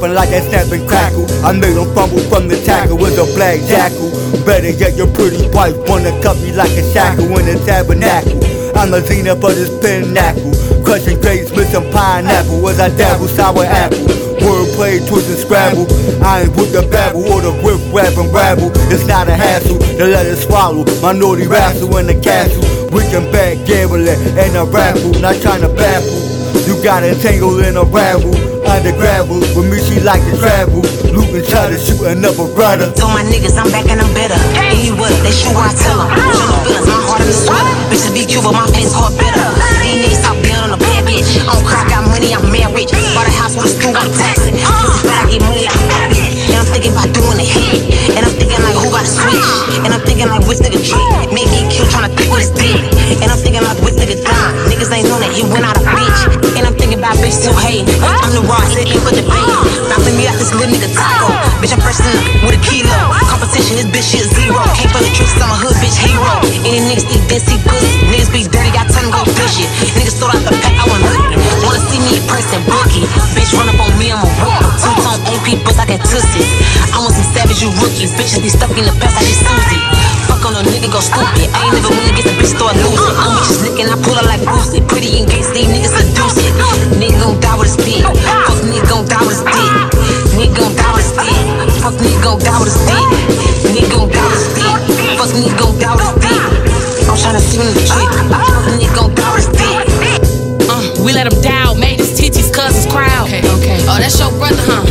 Popping like that snapping crackle. I made them fumble from the tackle with a black jackal. Better yet, your pretty wife wanna cut me like a shackle in a tabernacle. I'm a zenith for this pinnacle. Crushing grapes, missing pineapple as I dabble sour apple. Wordplay, twist and scrabble. I ain't with the babble or the whip rap and rabble. It's not a hassle to let it swallow. Naughty wrestle in the castle. We can back gambling and a raffle. Not trying to baffle. You got entangled in a rabble. Under gravel, with me she like to travel. Looping, try to shoot another brother. Told my niggas I'm back and I'm better. Any what? They shoot where I tell them. Show no feelings, my heart in the sweater. Bitches be cute, but my this little nigga taco. Bitch, I'm fresh with a kilo. Competition, this bitch shit zero. Came for the tricks, I'm a hood bitch hero. Any niggas think this, he pussy. Niggas be dirty, got time to go fish it. Niggas stole out the pack, I want look. Wanna see me in person, bookie. Bitch, run up on me, I'm a whoop. Two tone AP, bust like that tussie. I want some savage, you rookies. Bitches be stuck in the past, like she Susie. Fuck on a nigga, go stupid. I ain't never win against a bitch, start losing. I'm bitches licking, I pull her like Brucey. Okay, okay. Oh, that's your brother, huh?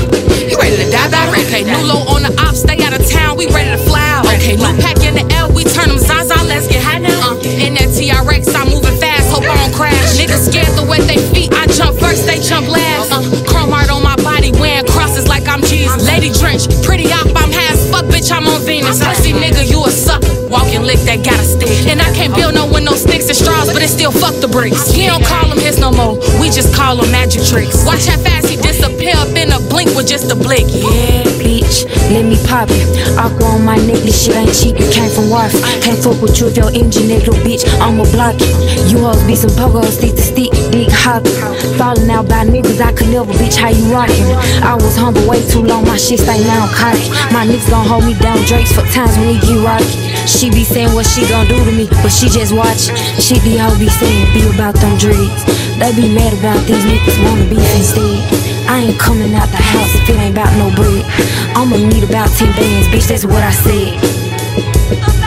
You ready to die, die? Okay, new low on the op, stay out of town, we ready to fly out. Okay, new pack in the L, we turn them Zaza, let's get high now. Uh, in that TRX, I'm moving fast, hope I don't crash. Niggas scared to wet they feet, I jump first, they jump last. Uh, chrome heart on my body, wearing crosses like I'm Jesus. Lady Drench, pretty op, I'm high as fuck, bitch, I'm on Venus. Pussy nigga, you a sucker. Walking lick that got a stick. And I can't build no with no sticks and straws, but it still fuck the bricks. He don't call them his no more, we just call them magic tricks. Watch how fast he disappear up in a blink with just a blink. Yeah, bitch, let me pop it. I Aqua on my neck, this shit ain't cheap. Came from Wife. Can't fuck with you if your engine little bitch. I'ma block it. You hoes be some pogo, stick to stick, dick hopping. Falling out by niggas, I could never, bitch. How you rockin'? I was humble way too long, my shit stay now cocky. My niggas gon' hold me down, Drake's for times when he get rocky. She be saying what she gon' do to me, but she just watch. She be hoe be saying be about them dreads. They be mad about these niggas wanna beef instead. I ain't coming out the house if it ain't about no bread. I'ma need about 10 bands, bitch, that's what I said.